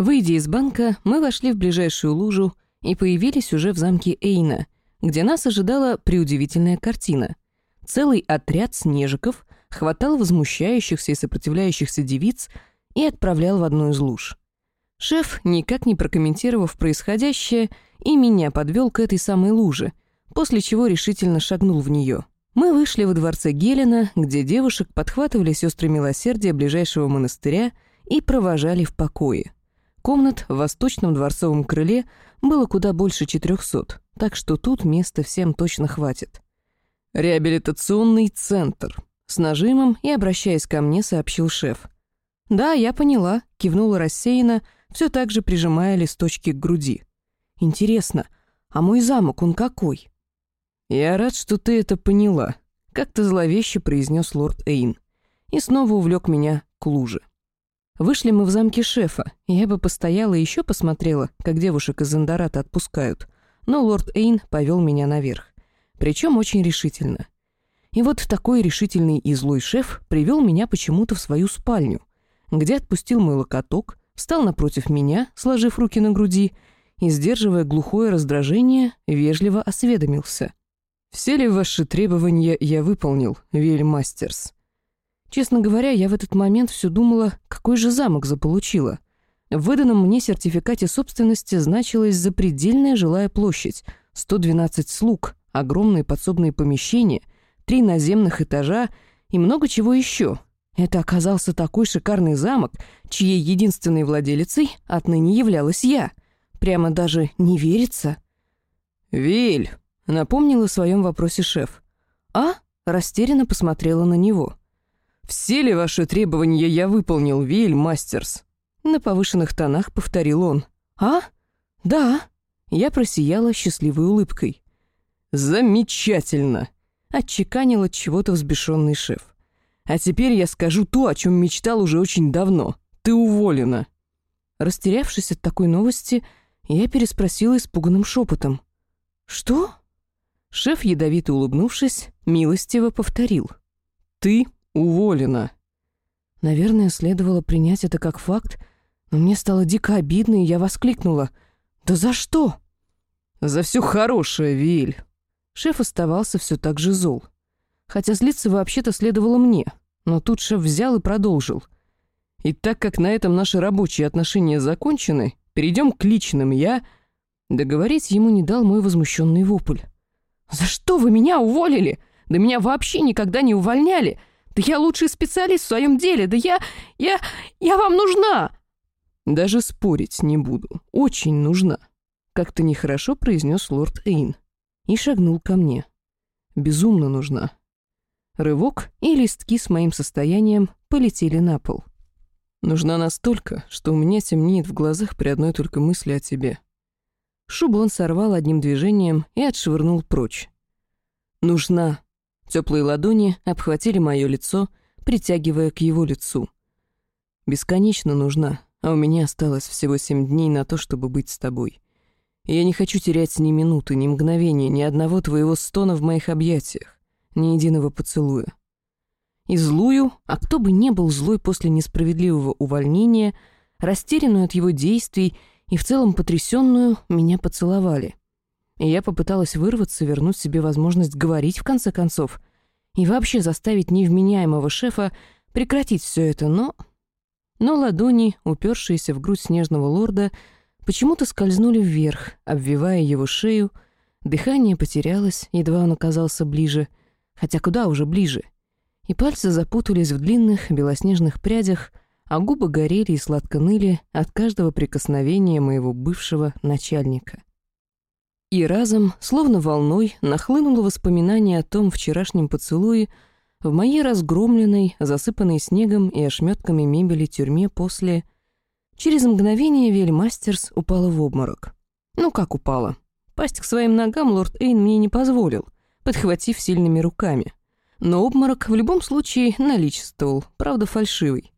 Выйдя из банка, мы вошли в ближайшую лужу и появились уже в замке Эйна, где нас ожидала преудивительная картина. Целый отряд снежиков хватал возмущающихся и сопротивляющихся девиц и отправлял в одну из луж. Шеф, никак не прокомментировав происходящее, и меня подвел к этой самой луже, после чего решительно шагнул в нее. Мы вышли во дворце Гелена, где девушек подхватывали сестры милосердия ближайшего монастыря и провожали в покое. Комнат в восточном дворцовом крыле было куда больше 400, так что тут места всем точно хватит. «Реабилитационный центр», — с нажимом и, обращаясь ко мне, сообщил шеф. «Да, я поняла», — кивнула рассеянно, все так же прижимая листочки к груди. «Интересно, а мой замок, он какой?» «Я рад, что ты это поняла», — как-то зловеще произнес лорд Эйн. И снова увлек меня к луже. Вышли мы в замке шефа, я бы постояла и еще посмотрела, как девушек из Эндората отпускают, но лорд Эйн повел меня наверх. Причем очень решительно. И вот такой решительный и злой шеф привел меня почему-то в свою спальню, где отпустил мой локоток, встал напротив меня, сложив руки на груди, и, сдерживая глухое раздражение, вежливо осведомился — все ли ваши требования я выполнил, Вильмастерс? Честно говоря, я в этот момент все думала, какой же замок заполучила. В выданном мне сертификате собственности значилась запредельная жилая площадь, 112 слуг, огромные подсобные помещения, три наземных этажа и много чего еще. Это оказался такой шикарный замок, чьей единственной владелицей отныне являлась я. Прямо даже не верится. «Виль!» Напомнил о своем вопросе шеф. А растерянно посмотрела на него. «Все ли ваши требования я выполнил, Виль Мастерс?» На повышенных тонах повторил он. «А? Да». Я просияла счастливой улыбкой. «Замечательно!» — отчеканил от чего-то взбешенный шеф. «А теперь я скажу то, о чем мечтал уже очень давно. Ты уволена!» Растерявшись от такой новости, я переспросила испуганным шепотом. «Что?» Шеф, ядовито улыбнувшись, милостиво повторил. «Ты уволена». Наверное, следовало принять это как факт, но мне стало дико обидно, и я воскликнула. «Да за что?» «За все хорошее, Виль!» Шеф оставался все так же зол. Хотя злиться вообще-то следовало мне, но тут шеф взял и продолжил. «И так как на этом наши рабочие отношения закончены, перейдем к личным. Я...» Договорить ему не дал мой возмущенный вопль. «За что вы меня уволили? Да меня вообще никогда не увольняли! Да я лучший специалист в своем деле! Да я... я... я вам нужна!» «Даже спорить не буду. Очень нужна», — как-то нехорошо произнес лорд Эйн и шагнул ко мне. «Безумно нужна». Рывок и листки с моим состоянием полетели на пол. «Нужна настолько, что у меня темнеет в глазах при одной только мысли о тебе». Шубу он сорвал одним движением и отшвырнул прочь. «Нужна». Теплые ладони обхватили мое лицо, притягивая к его лицу. «Бесконечно нужна, а у меня осталось всего семь дней на то, чтобы быть с тобой. Я не хочу терять ни минуты, ни мгновения, ни одного твоего стона в моих объятиях, ни единого поцелуя. И злую, а кто бы не был злой после несправедливого увольнения, растерянную от его действий и в целом потрясенную меня поцеловали. И я попыталась вырваться, вернуть себе возможность говорить в конце концов и вообще заставить невменяемого шефа прекратить все это, но... Но ладони, упершиеся в грудь снежного лорда, почему-то скользнули вверх, обвивая его шею, дыхание потерялось, едва он оказался ближе, хотя куда уже ближе, и пальцы запутались в длинных белоснежных прядях, а губы горели и сладко ныли от каждого прикосновения моего бывшего начальника. И разом, словно волной, нахлынуло воспоминание о том вчерашнем поцелуе в моей разгромленной, засыпанной снегом и ошметками мебели тюрьме после... Через мгновение Вельмастерс упала в обморок. Ну как упала? Пасть к своим ногам лорд Эйн мне не позволил, подхватив сильными руками. Но обморок в любом случае наличествовал, правда фальшивый.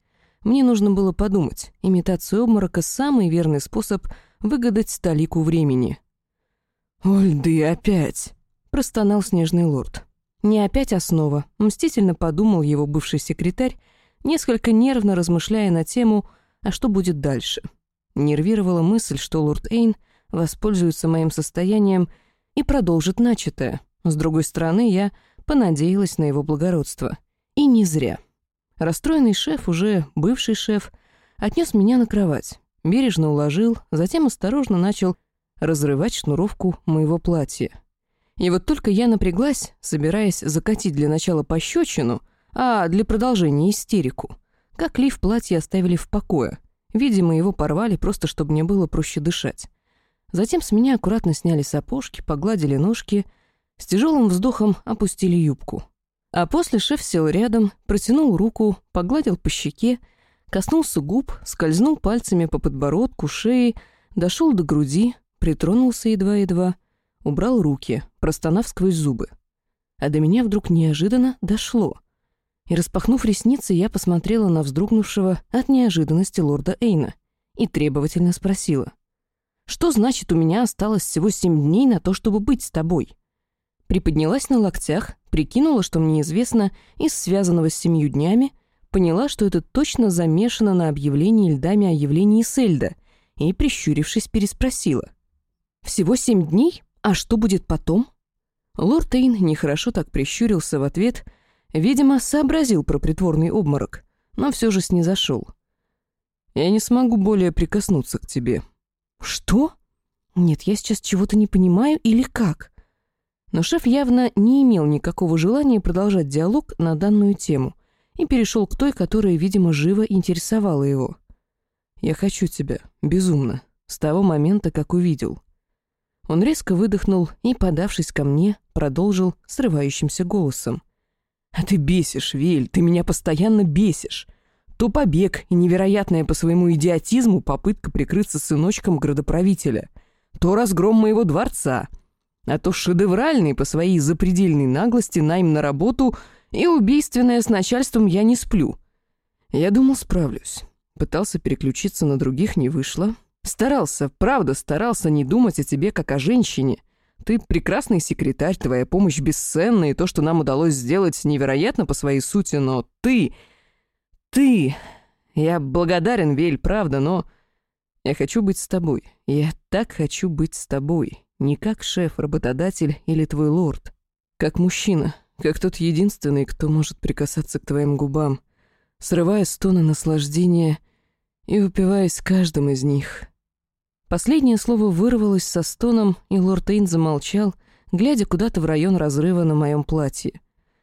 Мне нужно было подумать. Имитация обморока — самый верный способ выгадать столику времени. «Ольды, опять!» — простонал снежный лорд. «Не опять основа», — мстительно подумал его бывший секретарь, несколько нервно размышляя на тему «А что будет дальше?». Нервировала мысль, что лорд Эйн воспользуется моим состоянием и продолжит начатое. С другой стороны, я понадеялась на его благородство. И не зря. Расстроенный шеф, уже бывший шеф, отнес меня на кровать, бережно уложил, затем осторожно начал разрывать шнуровку моего платья. И вот только я напряглась, собираясь закатить для начала пощечину, а для продолжения истерику, как лиф платье оставили в покое. Видимо, его порвали просто, чтобы мне было проще дышать. Затем с меня аккуратно сняли сапожки, погладили ножки, с тяжелым вздохом опустили юбку. А после шеф сел рядом, протянул руку, погладил по щеке, коснулся губ, скользнул пальцами по подбородку, шее, дошел до груди, притронулся едва-едва, убрал руки, простонав сквозь зубы. А до меня вдруг неожиданно дошло. И, распахнув ресницы, я посмотрела на вздрогнувшего от неожиданности лорда Эйна и требовательно спросила. «Что значит, у меня осталось всего семь дней на то, чтобы быть с тобой?» Приподнялась на локтях, прикинула, что мне известно из связанного с семью днями, поняла, что это точно замешано на объявлении льдами о явлении Сельда, и, прищурившись, переспросила. «Всего семь дней? А что будет потом?» Лорд Эйн нехорошо так прищурился в ответ, видимо, сообразил про притворный обморок, но все же снизошел. «Я не смогу более прикоснуться к тебе». «Что? Нет, я сейчас чего-то не понимаю или как?» Но шеф явно не имел никакого желания продолжать диалог на данную тему и перешел к той, которая, видимо, живо интересовала его. «Я хочу тебя, безумно, с того момента, как увидел». Он резко выдохнул и, подавшись ко мне, продолжил срывающимся голосом. «А ты бесишь, Виль, ты меня постоянно бесишь. То побег и невероятная по своему идиотизму попытка прикрыться сыночком градоправителя, то разгром моего дворца, а то шедевральный по своей запредельной наглости найм на работу и убийственное с начальством я не сплю. Я думал, справлюсь. Пытался переключиться на других, не вышло. Старался, правда, старался не думать о тебе как о женщине. Ты прекрасный секретарь, твоя помощь бесценна, и то, что нам удалось сделать, невероятно по своей сути, но ты... Ты... Я благодарен, Вель, правда, но... Я хочу быть с тобой. Я так хочу быть с тобой. Не как шеф, работодатель или твой лорд. Как мужчина, как тот единственный, кто может прикасаться к твоим губам, срывая стоны наслаждения и упиваясь каждым из них. Последнее слово вырвалось со стоном, и лорд Эйн замолчал, глядя куда-то в район разрыва на моем платье.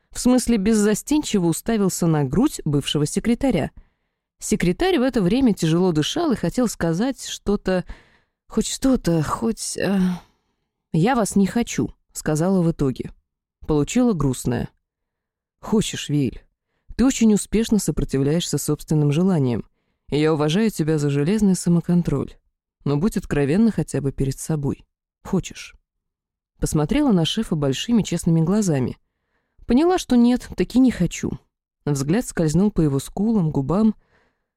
В смысле, беззастенчиво уставился на грудь бывшего секретаря. Секретарь в это время тяжело дышал и хотел сказать что-то... Хоть что-то, хоть... Э... «Я вас не хочу», — сказала в итоге. Получила грустное. «Хочешь, Виль. Ты очень успешно сопротивляешься собственным желаниям, и я уважаю тебя за железный самоконтроль но будь откровенна хотя бы перед собой. Хочешь?» Посмотрела на шефа большими честными глазами. Поняла, что нет, таки не хочу. Взгляд скользнул по его скулам, губам.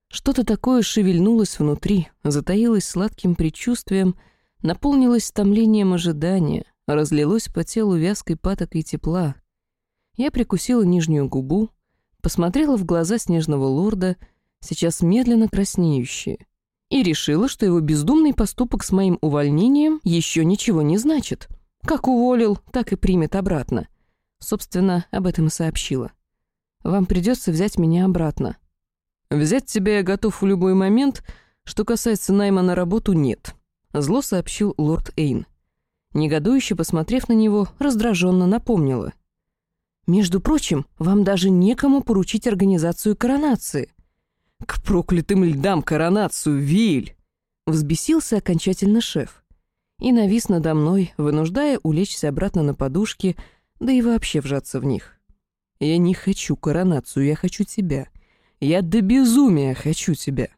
Что-то такое шевельнулось внутри, затаилось сладким предчувствием, наполнилось томлением ожидания, разлилось по телу вязкой патокой тепла. Я прикусила нижнюю губу, посмотрела в глаза снежного лорда, сейчас медленно краснеющие, и решила, что его бездумный поступок с моим увольнением еще ничего не значит. Как уволил, так и примет обратно. Собственно, об этом и сообщила. Вам придется взять меня обратно. Взять тебя я готов в любой момент, что касается найма на работу, нет. Зло сообщил лорд Эйн. Негодующе посмотрев на него, раздраженно напомнила. «Между прочим, вам даже некому поручить организацию коронации. «К проклятым льдам коронацию, Виль!» Взбесился окончательно шеф и навис надо мной, вынуждая улечься обратно на подушки, да и вообще вжаться в них. «Я не хочу коронацию, я хочу тебя. Я до безумия хочу тебя.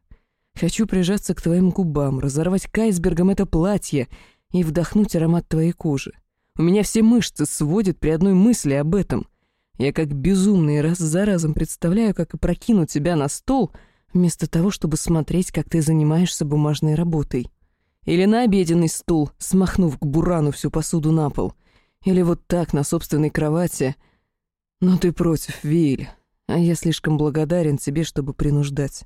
Хочу прижаться к твоим губам, разорвать к айсбергам это платье и вдохнуть аромат твоей кожи. У меня все мышцы сводят при одной мысли об этом. Я как безумный раз за разом представляю, как опрокину тебя на стол — вместо того, чтобы смотреть, как ты занимаешься бумажной работой. Или на обеденный стул, смахнув к бурану всю посуду на пол. Или вот так, на собственной кровати. Но ты против, Виль, а я слишком благодарен тебе, чтобы принуждать.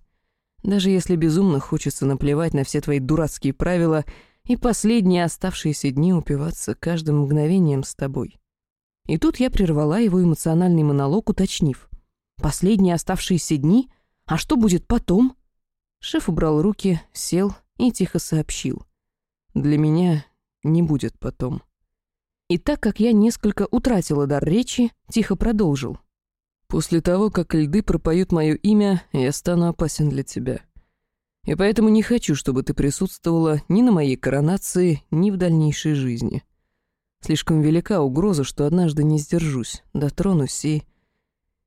Даже если безумно хочется наплевать на все твои дурацкие правила и последние оставшиеся дни упиваться каждым мгновением с тобой. И тут я прервала его эмоциональный монолог, уточнив. «Последние оставшиеся дни? А что будет потом?» Шеф убрал руки, сел и тихо сообщил. «Для меня не будет потом». И так как я несколько утратила дар речи, тихо продолжил. После того, как льды пропоют мое имя, я стану опасен для тебя. И поэтому не хочу, чтобы ты присутствовала ни на моей коронации, ни в дальнейшей жизни. Слишком велика угроза, что однажды не сдержусь, дотронусь и...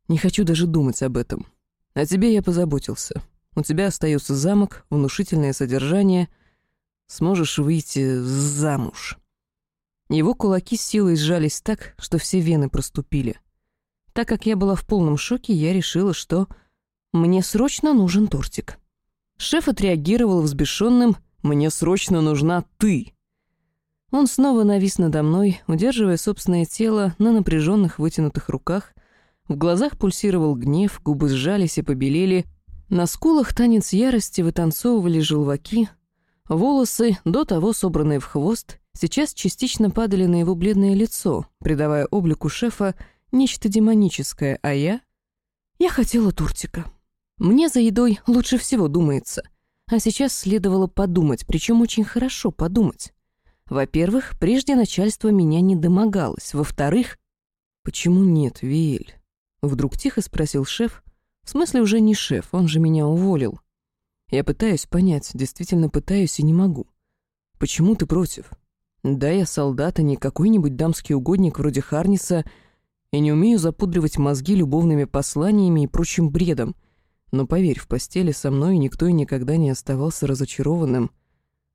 Не хочу даже думать об этом. О тебе я позаботился. У тебя остается замок, внушительное содержание. Сможешь выйти замуж. Его кулаки с силой сжались так, что все вены проступили. Так как я была в полном шоке, я решила, что мне срочно нужен тортик. Шеф отреагировал взбешенным «Мне срочно нужна ты!». Он снова навис надо мной, удерживая собственное тело на напряженных вытянутых руках. В глазах пульсировал гнев, губы сжались и побелели. На скулах танец ярости вытанцовывали желваки. Волосы, до того собранные в хвост, сейчас частично падали на его бледное лицо, придавая облику шефа нечто демоническое, а я... Я хотела тортика. Мне за едой лучше всего думается. А сейчас следовало подумать, причем очень хорошо подумать. Во-первых, прежде начальство меня не домогалось. Во-вторых... «Почему нет, Виэль?» Вдруг тихо спросил шеф. В смысле уже не шеф, он же меня уволил. Я пытаюсь понять, действительно пытаюсь и не могу. Почему ты против? Да, я солдат, а не какой-нибудь дамский угодник вроде Харниса, и не умею запудривать мозги любовными посланиями и прочим бредом. Но поверь, в постели со мной никто и никогда не оставался разочарованным.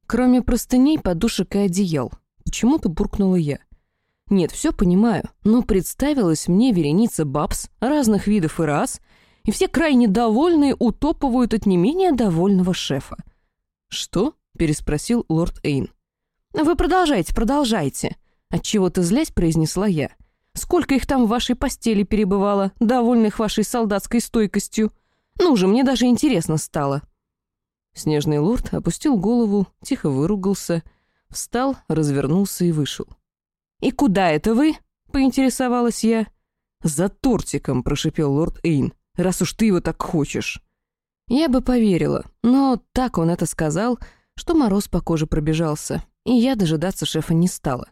Кроме простыней, подушек и одеял. Почему-то буркнула я. Нет, все понимаю, но представилась мне вереница бабс разных видов и рас, и все крайне довольные утопывают от не менее довольного шефа. «Что?» — переспросил лорд Эйн. «Вы продолжайте, продолжайте», — отчего-то злясь произнесла я. Сколько их там в вашей постели перебывало, довольных вашей солдатской стойкостью? Ну же, мне даже интересно стало». Снежный лорд опустил голову, тихо выругался, встал, развернулся и вышел. «И куда это вы?» — поинтересовалась я. «За тортиком», — прошипел лорд Эйн, — «раз уж ты его так хочешь». Я бы поверила, но так он это сказал, что мороз по коже пробежался, и я дожидаться шефа не стала.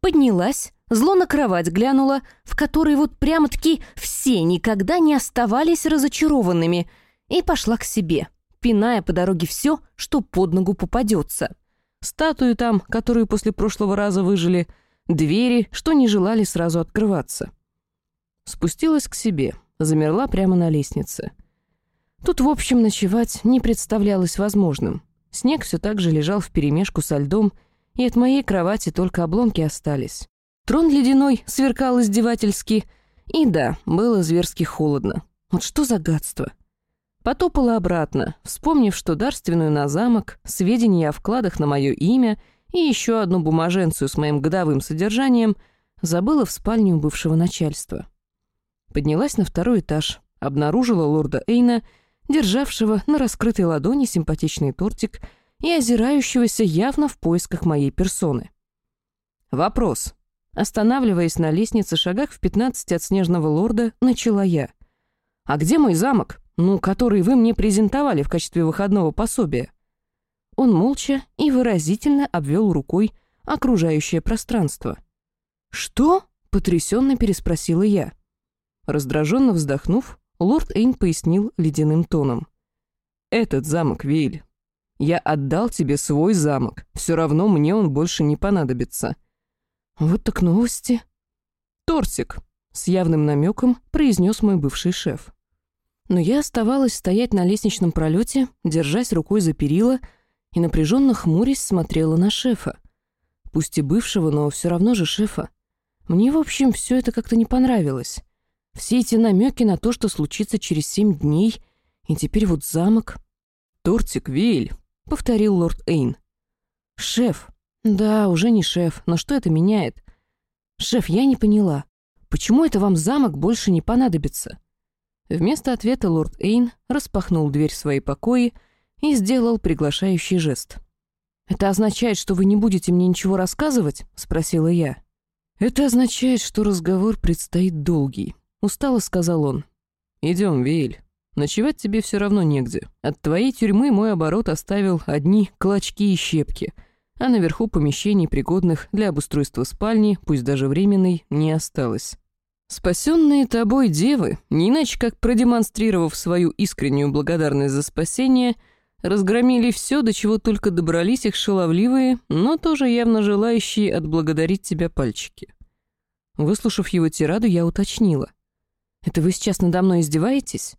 Поднялась, Зло на кровать глянула, в которой вот прямо-таки все никогда не оставались разочарованными, и пошла к себе, пиная по дороге все, что под ногу попадется. Статую там, которую после прошлого раза выжили, двери, что не желали сразу открываться. Спустилась к себе, замерла прямо на лестнице. Тут, в общем, ночевать не представлялось возможным. Снег все так же лежал вперемешку со льдом, и от моей кровати только обломки остались. Трон ледяной сверкал издевательски. И да, было зверски холодно. Вот что за гадство. Потопала обратно, вспомнив, что дарственную на замок, сведения о вкладах на мое имя и еще одну бумаженцию с моим годовым содержанием забыла в спальне у бывшего начальства. Поднялась на второй этаж, обнаружила лорда Эйна, державшего на раскрытой ладони симпатичный тортик и озирающегося явно в поисках моей персоны. Вопрос. Останавливаясь на лестнице шагах в пятнадцати от снежного лорда, начала я. «А где мой замок? Ну, который вы мне презентовали в качестве выходного пособия?» Он молча и выразительно обвел рукой окружающее пространство. «Что?» — потрясенно переспросила я. Раздраженно вздохнув, лорд Эйн пояснил ледяным тоном. «Этот замок, Виль. Я отдал тебе свой замок. Все равно мне он больше не понадобится. Вот так новости. Тортик, с явным намеком произнес мой бывший шеф. Но я оставалась стоять на лестничном пролете, держась рукой за перила и напряженно хмурясь смотрела на шефа. Пусть и бывшего, но все равно же шефа. Мне, в общем, все это как-то не понравилось. Все эти намеки на то, что случится через семь дней, и теперь вот замок. «Тортик, Виль», — повторил лорд Эйн. «Шеф», «Да, уже не шеф, но что это меняет?» «Шеф, я не поняла. Почему это вам замок больше не понадобится?» Вместо ответа лорд Эйн распахнул дверь свои покои и сделал приглашающий жест. «Это означает, что вы не будете мне ничего рассказывать?» — спросила я. «Это означает, что разговор предстоит долгий», — устало сказал он. «Идем, Вейль. Ночевать тебе все равно негде. От твоей тюрьмы мой оборот оставил одни клочки и щепки, а наверху помещений, пригодных для обустройства спальни, пусть даже временной, не осталось. Спасенные тобой девы, не иначе как продемонстрировав свою искреннюю благодарность за спасение, разгромили все, до чего только добрались их шаловливые, но тоже явно желающие отблагодарить тебя пальчики. Выслушав его тираду, я уточнила. «Это вы сейчас надо мной издеваетесь?»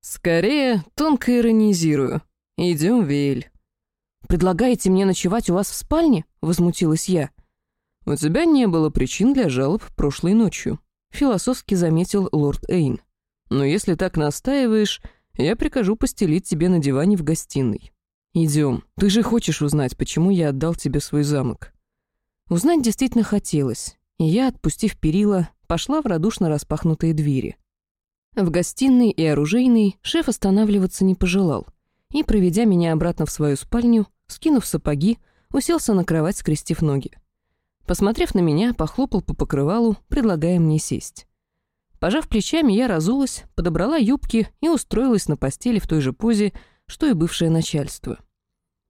«Скорее, тонко иронизирую. Идем, Вейль». «Предлагаете мне ночевать у вас в спальне?» — возмутилась я. «У тебя не было причин для жалоб прошлой ночью», — философски заметил лорд Эйн. «Но если так настаиваешь, я прикажу постелить тебе на диване в гостиной. Идем. Ты же хочешь узнать, почему я отдал тебе свой замок?» Узнать действительно хотелось, и я, отпустив перила, пошла в радушно распахнутые двери. В гостиной и оружейной шеф останавливаться не пожелал и, проведя меня обратно в свою спальню, скинув сапоги, уселся на кровать, скрестив ноги. Посмотрев на меня, похлопал по покрывалу, предлагая мне сесть. Пожав плечами, я разулась, подобрала юбки и устроилась на постели в той же позе, что и бывшее начальство.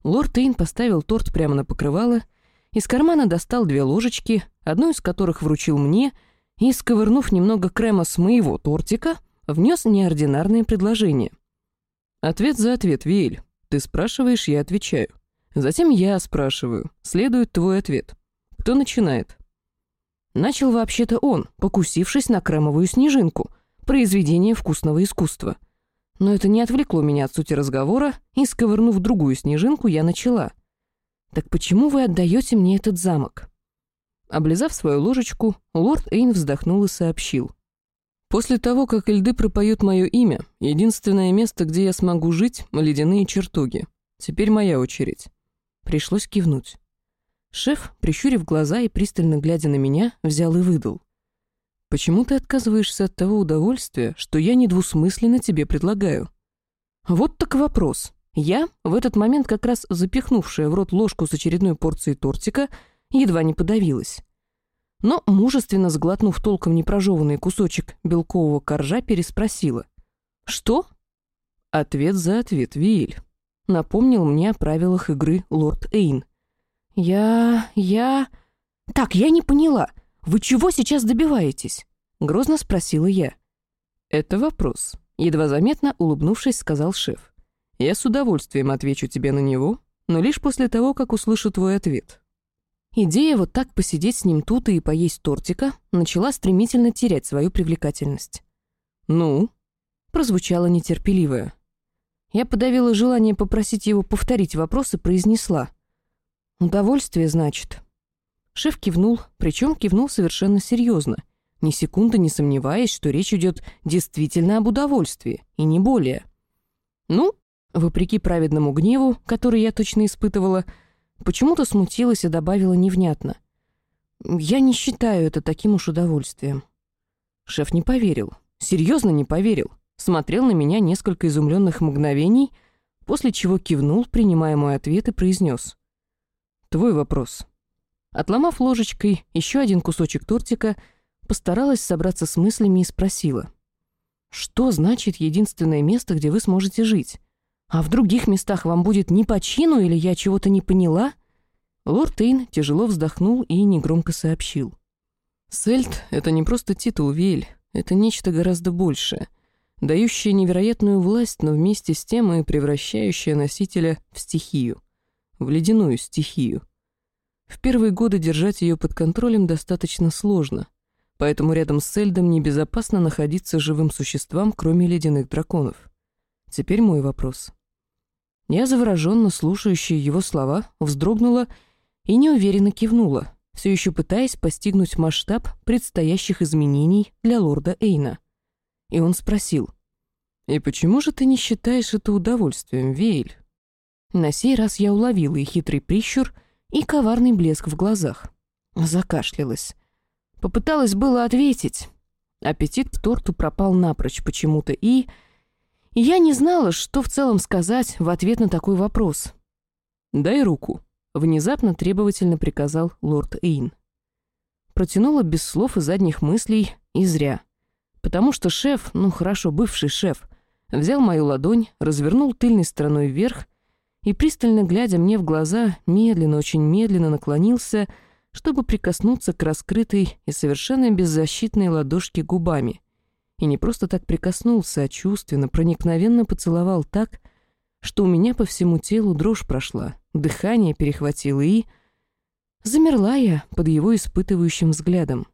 Лорд Эйн поставил торт прямо на покрывало, из кармана достал две ложечки, одну из которых вручил мне, и, сковырнув немного крема с моего тортика, внес неординарное предложение. Ответ за ответ, Виэль. Ты спрашиваешь, я отвечаю. Затем я спрашиваю. Следует твой ответ. Кто начинает? Начал вообще-то он, покусившись на кремовую снежинку, произведение вкусного искусства. Но это не отвлекло меня от сути разговора, и, сковырнув другую снежинку, я начала. «Так почему вы отдаете мне этот замок?» Облизав свою ложечку, лорд Эйн вздохнул и сообщил. После того, как льды пропоют мое имя, единственное место, где я смогу жить — ледяные чертоги. Теперь моя очередь. Пришлось кивнуть. Шеф, прищурив глаза и пристально глядя на меня, взял и выдал. «Почему ты отказываешься от того удовольствия, что я недвусмысленно тебе предлагаю?» Вот так вопрос. Я, в этот момент как раз запихнувшая в рот ложку с очередной порцией тортика, едва не подавилась но, мужественно сглотнув толком непрожеванный кусочек белкового коржа, переспросила. «Что?» Ответ за ответ, Виэль. Напомнил мне о правилах игры лорд Эйн. «Я... я...» «Так, я не поняла. Вы чего сейчас добиваетесь?» Грозно спросила я. «Это вопрос», — едва заметно улыбнувшись, сказал шеф. «Я с удовольствием отвечу тебе на него, но лишь после того, как услышу твой ответ. Идея вот так посидеть с ним тут и поесть тортика начала стремительно терять свою привлекательность. «Ну?» — прозвучало нетерпеливое. Я подавила желание попросить его повторить вопрос и произнесла. «Удовольствие, значит». Шеф кивнул, причем кивнул совершенно серьезно, ни секунды не сомневаясь, что речь идет действительно об удовольствии, и не более. Ну, вопреки праведному гневу, который я точно испытывала, — Почему-то смутилась и добавила невнятно. «Я не считаю это таким уж удовольствием». Шеф не поверил. Серьезно не поверил. Смотрел на меня несколько изумленных мгновений, после чего кивнул, принимая мой ответ, и произнес. «Твой вопрос». Отломав ложечкой еще один кусочек тортика, постаралась собраться с мыслями и спросила. «Что значит единственное место, где вы сможете жить? А в других местах вам будет не по чину или я чего-то не поняла?» Лорд Эйн тяжело вздохнул и негромко сообщил. «Сельд — это не просто титул Вель, это нечто гораздо большее, дающее невероятную власть, но вместе с тем и превращающее носителя в стихию, в ледяную стихию. В первые годы держать ее под контролем достаточно сложно, поэтому рядом с Сельдом небезопасно находиться живым существам, кроме ледяных драконов. Теперь мой вопрос. Я, завороженно слушающая его слова, вздрогнула и неуверенно кивнула, все еще пытаясь постигнуть масштаб предстоящих изменений для лорда Эйна. И он спросил, «И почему же ты не считаешь это удовольствием, Вейль?» На сей раз я уловила и хитрый прищур, и коварный блеск в глазах. Закашлялась. Попыталась было ответить. Аппетит к торту пропал напрочь почему-то, и... я не знала, что в целом сказать в ответ на такой вопрос. «Дай руку», — внезапно требовательно приказал лорд Эйн. Протянула без слов и задних мыслей, и зря. Потому что шеф, ну хорошо, бывший шеф, взял мою ладонь, развернул тыльной стороной вверх и, пристально глядя мне в глаза, медленно, очень медленно наклонился, чтобы прикоснуться к раскрытой и совершенно беззащитной ладошке губами. И не просто так прикоснулся, а чувственно, проникновенно поцеловал так, что у меня по всему телу дрожь прошла, дыхание перехватило и... Замерла я под его испытывающим взглядом.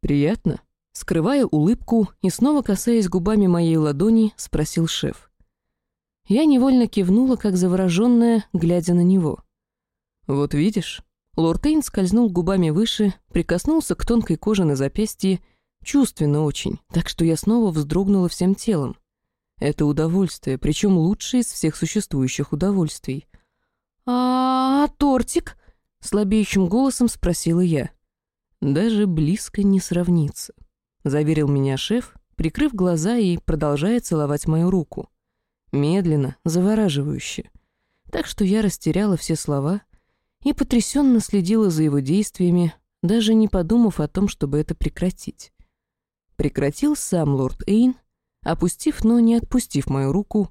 «Приятно?» Скрывая улыбку и снова касаясь губами моей ладони, спросил шеф. Я невольно кивнула, как завороженная, глядя на него. «Вот видишь?» Лорд Эйн скользнул губами выше, прикоснулся к тонкой коже на запястье, чувственно очень, так что я снова вздрогнула всем телом. Это удовольствие, причем лучшее из всех существующих удовольствий. «А, -а, -а тортик?» — слабеющим голосом спросила я. «Даже близко не сравнится», — заверил меня шеф, прикрыв глаза и продолжая целовать мою руку. Медленно, завораживающе. Так что я растеряла все слова и потрясенно следила за его действиями, даже не подумав о том, чтобы это прекратить. Прекратил сам лорд Эйн, опустив, но не отпустив мою руку,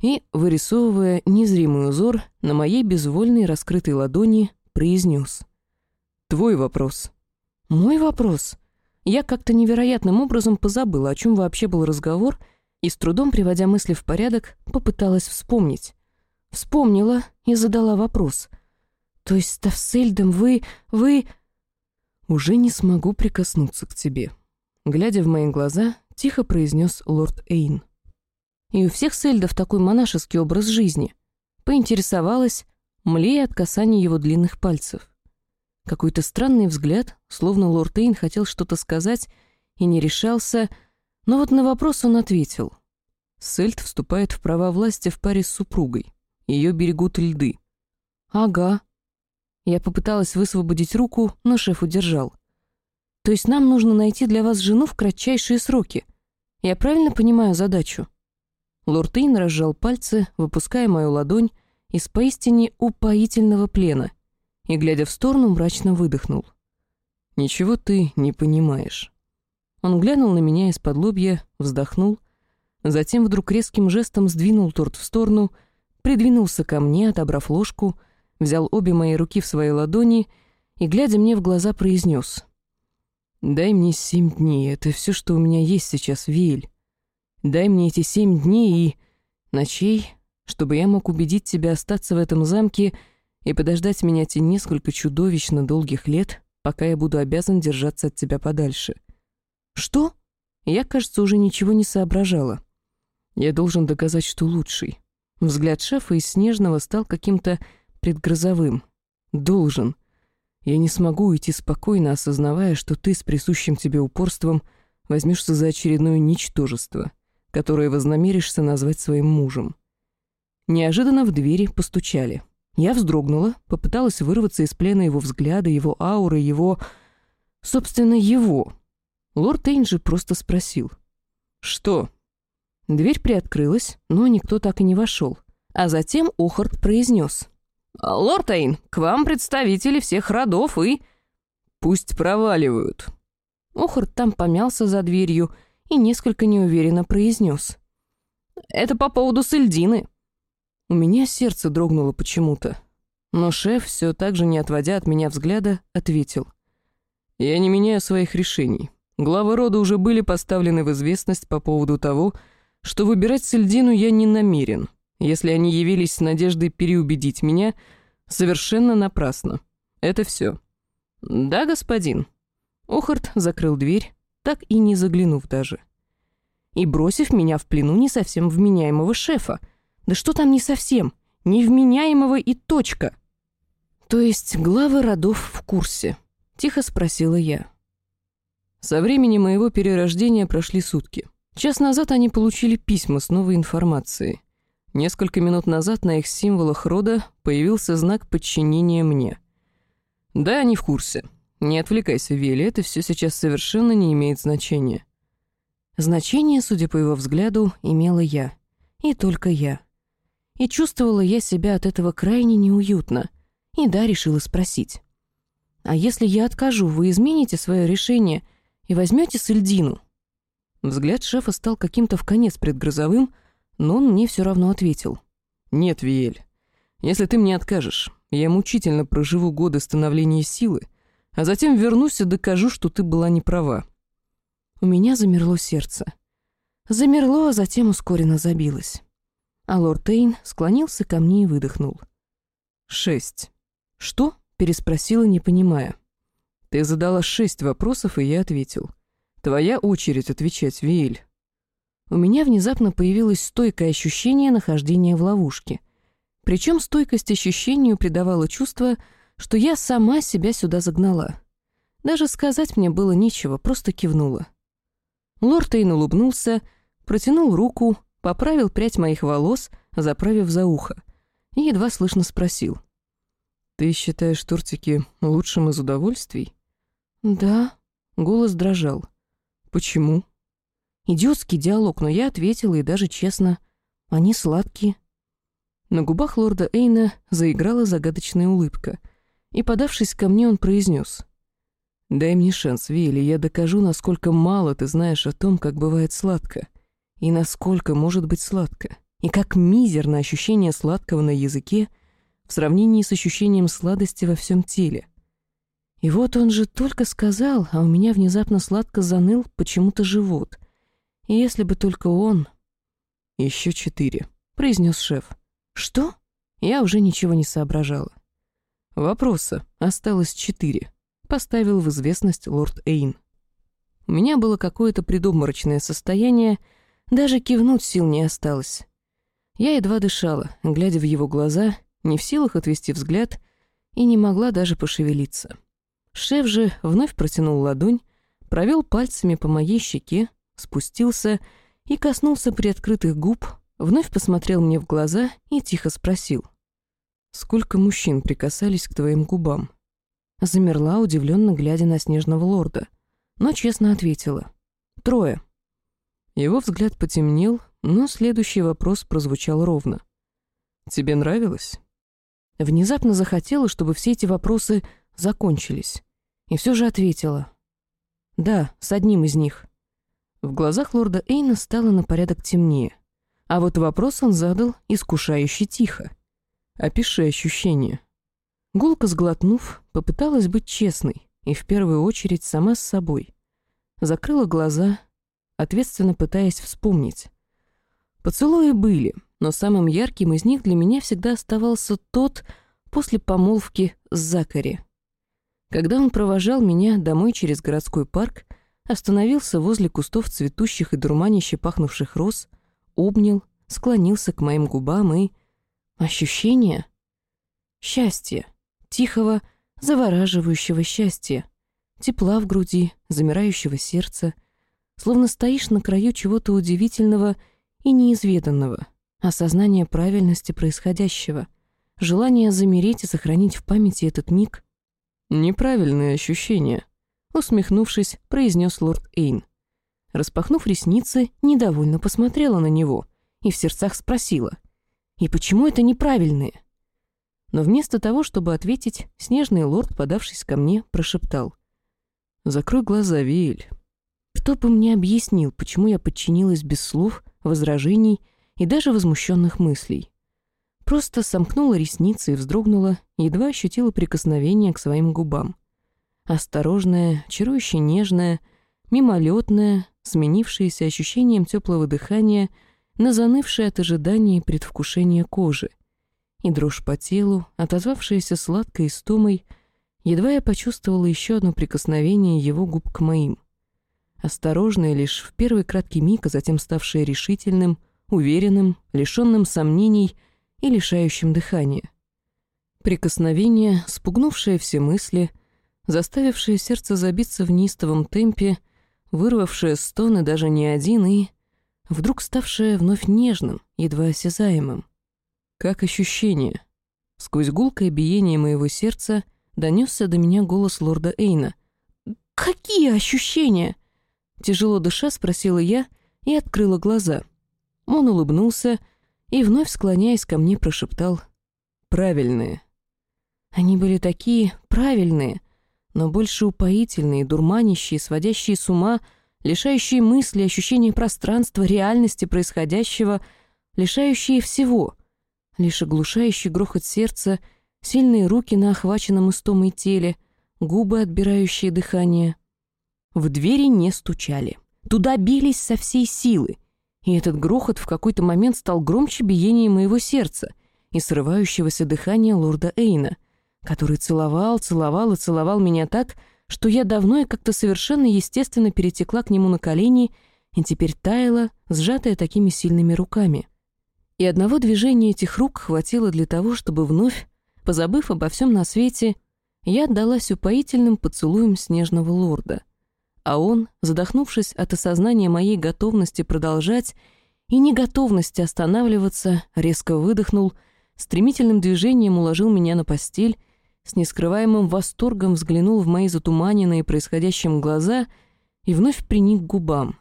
и, вырисовывая незримый узор на моей безвольной раскрытой ладони, произнес. «Твой вопрос». «Мой вопрос?» Я как-то невероятным образом позабыла, о чем вообще был разговор, и с трудом, приводя мысли в порядок, попыталась вспомнить. Вспомнила и задала вопрос — то есть, став Сельдом, вы... вы...» «Уже не смогу прикоснуться к тебе», — глядя в мои глаза, тихо произнес лорд Эйн. «И у всех Сельдов такой монашеский образ жизни», — поинтересовалась, млея от касания его длинных пальцев. Какой-то странный взгляд, словно лорд Эйн хотел что-то сказать и не решался, но вот на вопрос он ответил. Сельд вступает в права власти в паре с супругой. Ее берегут льды. «Ага», я попыталась высвободить руку, но шеф удержал. «То есть нам нужно найти для вас жену в кратчайшие сроки. Я правильно понимаю задачу?» Лорд Эйн разжал пальцы, выпуская мою ладонь из поистине упоительного плена, и, глядя в сторону, мрачно выдохнул. «Ничего ты не понимаешь». Он глянул на меня из-под лобья, вздохнул, затем вдруг резким жестом сдвинул торт в сторону, придвинулся ко мне, отобрав ложку — взял обе мои руки в свои ладони и, глядя мне в глаза, произнес. «Дай мне семь дней, это все, что у меня есть сейчас, Виль. Дай мне эти семь дней и... ночей, чтобы я мог убедить тебя остаться в этом замке и подождать меня те несколько чудовищно долгих лет, пока я буду обязан держаться от тебя подальше». «Что?» Я, кажется, уже ничего не соображала. Я должен доказать, что лучший. Взгляд шефа из снежного стал каким-то предгрозовым. Должен. Я не смогу уйти спокойно, осознавая, что ты с присущим тебе упорством возьмешься за очередное ничтожество, которое вознамеришься назвать своим мужем. Неожиданно в двери постучали. Я вздрогнула, попыталась вырваться из плена его взгляда, его ауры, его... Собственно, его. Лорд Эйнджи просто спросил. «Что?» Дверь приоткрылась, но никто так и не вошел. А затем Охард произнес. «Лорд Эйн, к вам представители всех родов и...» «Пусть проваливают». Охард там помялся за дверью и несколько неуверенно произнес. «Это по поводу Сельдины». У меня сердце дрогнуло почему-то. Но шеф, все так же не отводя от меня взгляда, ответил. «Я не меняю своих решений. Главы рода уже были поставлены в известность по поводу того, что выбирать Сельдину я не намерен если они явились с надеждой переубедить меня, совершенно напрасно. Это все. Да, господин. Охарт закрыл дверь, так и не заглянув даже. И бросив меня в плену не совсем вменяемого шефа. Да что там не совсем? Невменяемого и точка. То есть главы родов в курсе? Тихо спросила я. Со времени моего перерождения прошли сутки. Час назад они получили письма с новой информацией. Несколько минут назад на их символах рода появился знак подчинения мне. Да, они в курсе. Не отвлекайся, Вели, это все сейчас совершенно не имеет значения. Значение, судя по его взгляду, имела я. И только я. И чувствовала я себя от этого крайне неуютно. И да, решила спросить. «А если я откажу, вы измените свое решение и возьмете Сельдину?» Взгляд шефа стал каким-то в конец предгрозовым, но он мне все равно ответил. «Нет, Виэль, если ты мне откажешь, я мучительно проживу годы становления силы, а затем вернусь и докажу, что ты была не права». У меня замерло сердце. Замерло, а затем ускоренно забилось. А лорд Тейн склонился ко мне и выдохнул. «Шесть». «Что?» — переспросила, не понимая. «Ты задала шесть вопросов, и я ответил. Твоя очередь отвечать, Виэль». У меня внезапно появилось стойкое ощущение нахождения в ловушке. Причем стойкость ощущению придавала чувство, что я сама себя сюда загнала. Даже сказать мне было нечего, просто кивнула. Лорд Эйн улыбнулся, протянул руку, поправил прядь моих волос, заправив за ухо, и едва слышно спросил. «Ты считаешь тортики лучшим из удовольствий?» «Да», — голос дрожал. «Почему?» Идиотский диалог, но я ответила и даже честно. Они сладкие. На губах лорда Эйна заиграла загадочная улыбка, и, подавшись ко мне, он произнес. «Дай мне шанс, Вилли, я докажу, насколько мало ты знаешь о том, как бывает сладко, и насколько может быть сладко, и как мизерно ощущение сладкого на языке в сравнении с ощущением сладости во всем теле. И вот он же только сказал, а у меня внезапно сладко заныл почему-то живот. И если бы только он... «Еще четыре», — произнес шеф. «Что?» Я уже ничего не соображала. «Вопроса. Осталось четыре», — поставил в известность лорд Эйн. У меня было какое-то предобморочное состояние, даже кивнуть сил не осталось. Я едва дышала, глядя в его глаза, не в силах отвести взгляд, и не могла даже пошевелиться. Шеф же вновь протянул ладонь, провел пальцами по моей щеке, спустился и коснулся приоткрытых губ, вновь посмотрел мне в глаза и тихо спросил. «Сколько мужчин прикасались к твоим губам?» Замерла, удивленно глядя на снежного лорда, но честно ответила. «Трое». Его взгляд потемнел, но следующий вопрос прозвучал ровно. «Тебе нравилось?» Внезапно захотела, чтобы все эти вопросы закончились. И все же ответила. «Да, с одним из них». В глазах лорда Эйна стало на порядок темнее. А вот вопрос он задал искушающе тихо. «Опиши ощущения». Гулко сглотнув, попыталась быть честной и в первую очередь сама с собой. Закрыла глаза, ответственно пытаясь вспомнить. Поцелуи были, но самым ярким из них для меня всегда оставался тот после помолвки с Закари. Когда он провожал меня домой через городской парк, остановился возле кустов цветущих и дурманище пахнувших роз, обнял, склонился к моим губам и... Ощущение? Счастье. Тихого, завораживающего счастья. Тепла в груди, замирающего сердца. Словно стоишь на краю чего-то удивительного и неизведанного. Осознание правильности происходящего. Желание замереть и сохранить в памяти этот миг. Неправильное ощущение — усмехнувшись, произнес лорд Эйн. Распахнув ресницы, недовольно посмотрела на него и в сердцах спросила, «И почему это неправильные?» Но вместо того, чтобы ответить, снежный лорд, подавшись ко мне, прошептал, «Закрой глаза, Виэль». Кто бы мне объяснил, почему я подчинилась без слов, возражений и даже возмущенных мыслей? Просто сомкнула ресницы и вздрогнула, едва ощутила прикосновение к своим губам осторожная, чарующе нежная, мимолетная, сменившаяся ощущением теплого дыхания на занывшее от ожидания и предвкушения кожи. И дрожь по телу, отозвавшаяся сладкой истомой, едва я почувствовала еще одно прикосновение его губ к моим. Осторожное лишь в первый краткий миг, а затем ставшее решительным, уверенным, лишенным сомнений и лишающим дыхания. Прикосновение, спугнувшее все мысли — заставившее сердце забиться в неистовом темпе, вырвавшее стоны даже не один и... вдруг ставшее вновь нежным, едва осязаемым. Как ощущение. Сквозь гулкое биение моего сердца донесся до меня голос лорда Эйна. «Какие ощущения?» Тяжело дыша спросила я и открыла глаза. Он улыбнулся и, вновь склоняясь ко мне, прошептал «Правильные». Они были такие правильные, но больше упоительные, дурманящие, сводящие с ума, лишающие мысли, ощущения пространства, реальности происходящего, лишающие всего, лишь оглушающий грохот сердца, сильные руки на охваченном истомой теле, губы, отбирающие дыхание. В двери не стучали. Туда бились со всей силы. И этот грохот в какой-то момент стал громче биения моего сердца и срывающегося дыхания лорда Эйна, который целовал, целовал и целовал меня так, что я давно и как-то совершенно естественно перетекла к нему на колени и теперь таяла, сжатая такими сильными руками. И одного движения этих рук хватило для того, чтобы вновь, позабыв обо всем на свете, я отдалась упоительным поцелуем снежного лорда. А он, задохнувшись от осознания моей готовности продолжать и неготовности останавливаться, резко выдохнул, стремительным движением уложил меня на постель, с нескрываемым восторгом взглянул в мои затуманенные происходящим глаза и вновь приник к губам.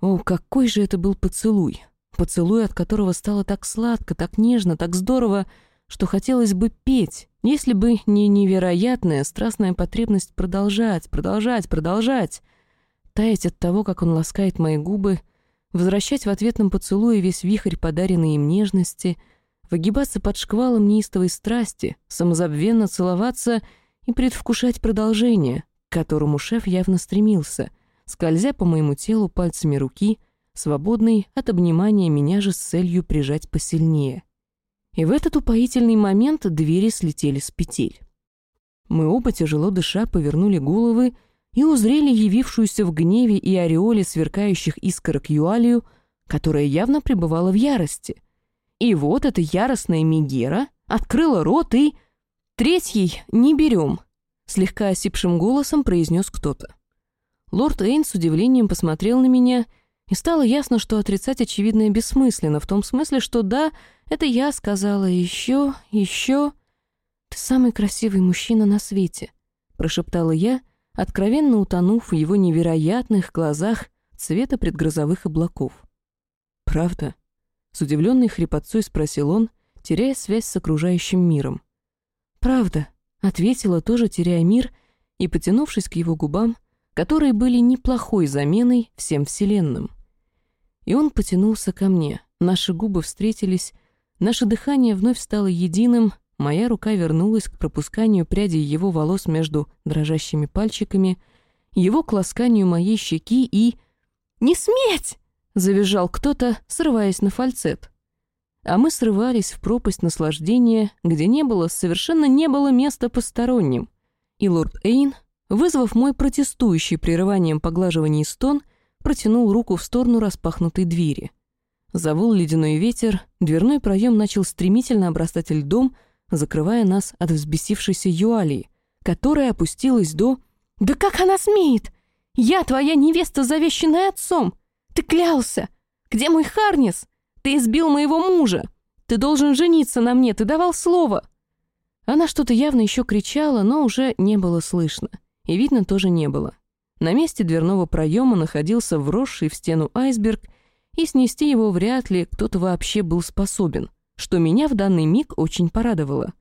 О, какой же это был поцелуй! Поцелуй, от которого стало так сладко, так нежно, так здорово, что хотелось бы петь, если бы не невероятная страстная потребность продолжать, продолжать, продолжать, таять от того, как он ласкает мои губы, возвращать в ответном поцелуе весь вихрь подаренной им нежности, выгибаться под шквалом неистовой страсти, самозабвенно целоваться и предвкушать продолжение, к которому шеф явно стремился, скользя по моему телу пальцами руки, свободный от обнимания меня же с целью прижать посильнее. И в этот упоительный момент двери слетели с петель. Мы оба, тяжело дыша, повернули головы и узрели явившуюся в гневе и ореоле сверкающих искорок Юалию, которая явно пребывала в ярости. И вот эта яростная Мегера открыла рот и... «Третьей не берем», — слегка осипшим голосом произнес кто-то. Лорд Эйн с удивлением посмотрел на меня, и стало ясно, что отрицать очевидное бессмысленно, в том смысле, что да, это я сказала еще, еще. «Ты самый красивый мужчина на свете», — прошептала я, откровенно утонув в его невероятных глазах цвета предгрозовых облаков. «Правда?» — с удивленной хрипотцой спросил он, теряя связь с окружающим миром. «Правда», — ответила, тоже теряя мир, и, потянувшись к его губам, которые были неплохой заменой всем вселенным. И он потянулся ко мне, наши губы встретились, Наше дыхание вновь стало единым, моя рука вернулась к пропусканию прядей его волос между дрожащими пальчиками, его к ласканию моей щеки и... «Не сметь!» — завизжал кто-то, срываясь на фальцет. А мы срывались в пропасть наслаждения, где не было, совершенно не было места посторонним. И лорд Эйн, вызвав мой протестующий прерыванием поглаживаний стон, протянул руку в сторону распахнутой двери. Завыл ледяной ветер, дверной проем начал стремительно обрастать льдом, закрывая нас от взбесившейся Юалии, которая опустилась до... «Да как она смеет? Я твоя невеста, завещанная отцом! Ты клялся! Где мой Харнис? Ты избил моего мужа! Ты должен жениться на мне, ты давал слово!» Она что-то явно еще кричала, но уже не было слышно. И видно тоже не было. На месте дверного проема находился вросший в стену айсберг — и снести его вряд ли кто-то вообще был способен, что меня в данный миг очень порадовало.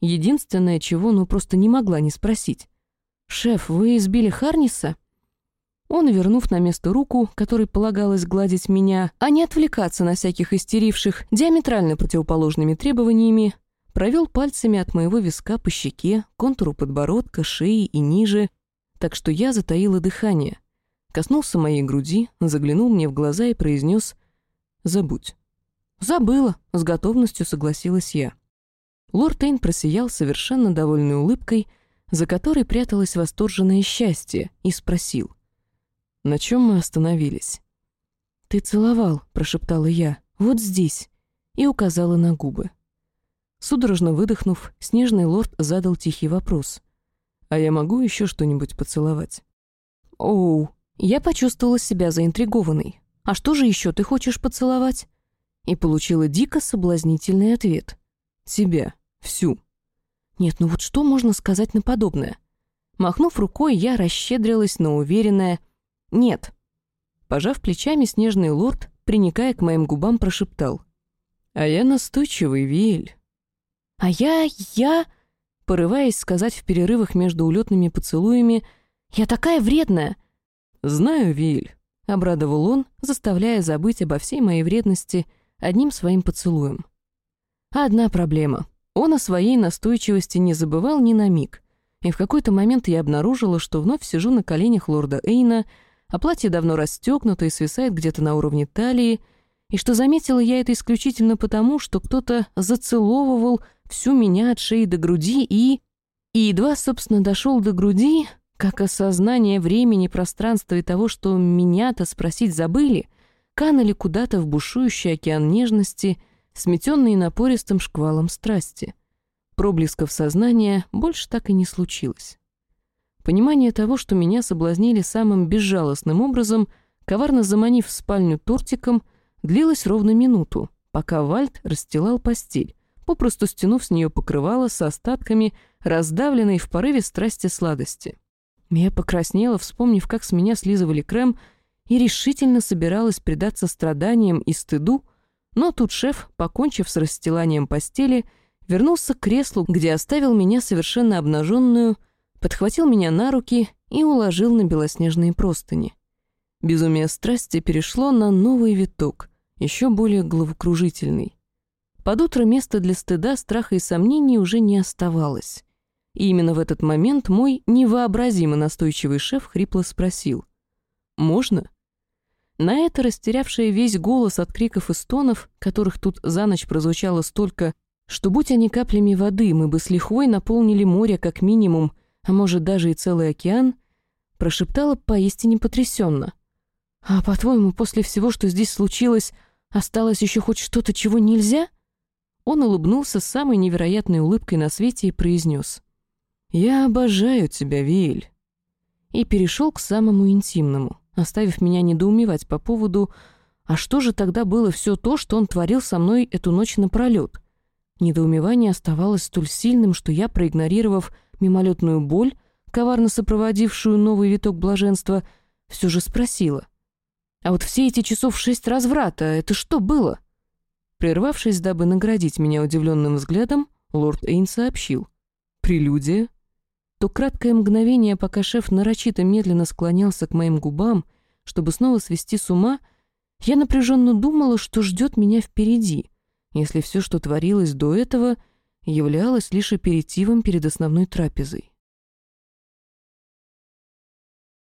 Единственное, чего ну просто не могла не спросить. «Шеф, вы избили Харниса?» Он, вернув на место руку, которой полагалось гладить меня, а не отвлекаться на всяких истеривших диаметрально противоположными требованиями, провел пальцами от моего виска по щеке, контуру подбородка, шеи и ниже, так что я затаила дыхание — коснулся моей груди, заглянул мне в глаза и произнес «Забудь». «Забыла», — с готовностью согласилась я. Лорд Эйн просиял совершенно довольной улыбкой, за которой пряталось восторженное счастье, и спросил. «На чем мы остановились?» «Ты целовал», — прошептала я, — «вот здесь», и указала на губы. Судорожно выдохнув, снежный лорд задал тихий вопрос. «А я могу еще что-нибудь поцеловать?» «Оу», я почувствовала себя заинтригованной. «А что же еще ты хочешь поцеловать?» И получила дико соблазнительный ответ. «Тебя. Всю». Нет, ну вот что можно сказать на подобное? Махнув рукой, я расщедрилась на уверенное «нет». Пожав плечами, снежный лорд, приникая к моим губам, прошептал. «А я настойчивый, Виль». «А я... я...» Порываясь сказать в перерывах между улетными поцелуями, «Я такая вредная!» «Знаю, Виль», — обрадовал он, заставляя забыть обо всей моей вредности одним своим поцелуем. Одна проблема. Он о своей настойчивости не забывал ни на миг. И в какой-то момент я обнаружила, что вновь сижу на коленях лорда Эйна, а платье давно расстегнуто и свисает где-то на уровне талии, и что заметила я это исключительно потому, что кто-то зацеловывал всю меня от шеи до груди и... И едва, собственно, дошел до груди, как осознание времени, пространства и того, что меня-то спросить забыли, канули куда-то в бушующий океан нежности, сметенный напористым шквалом страсти. Проблесков сознания больше так и не случилось. Понимание того, что меня соблазнили самым безжалостным образом, коварно заманив в спальню тортиком, длилось ровно минуту, пока Вальд расстилал постель, попросту стянув с нее покрывало с остатками, раздавленной в порыве страсти сладости. Я покраснела, вспомнив, как с меня слизывали крем, и решительно собиралась предаться страданиям и стыду, но тут шеф, покончив с расстиланием постели, вернулся к креслу, где оставил меня совершенно обнаженную, подхватил меня на руки и уложил на белоснежные простыни. Безумие страсти перешло на новый виток, еще более головокружительный. Под утро места для стыда, страха и сомнений уже не оставалось. И именно в этот момент мой невообразимо настойчивый шеф хрипло спросил «Можно?». На это растерявшая весь голос от криков и стонов, которых тут за ночь прозвучало столько, что, будь они каплями воды, мы бы с лихвой наполнили море как минимум — а может даже и целый океан, прошептала поистине потрясенно. «А по-твоему, после всего, что здесь случилось, осталось еще хоть что-то, чего нельзя?» Он улыбнулся самой невероятной улыбкой на свете и произнес. «Я обожаю тебя, Виль». И перешел к самому интимному, оставив меня недоумевать по поводу «А что же тогда было все то, что он творил со мной эту ночь напролет?» Недоумевание оставалось столь сильным, что я, проигнорировав мимолетную боль, коварно сопроводившую новый виток блаженства, все же спросила. «А вот все эти часов шесть разврата, это что было?» Прервавшись, дабы наградить меня удивленным взглядом, лорд Эйн сообщил. «Прелюдия?» То краткое мгновение, пока шеф нарочито медленно склонялся к моим губам, чтобы снова свести с ума, я напряженно думала, что ждет меня впереди, если все, что творилось до этого — являлась лишь аперитивом перед основной трапезой.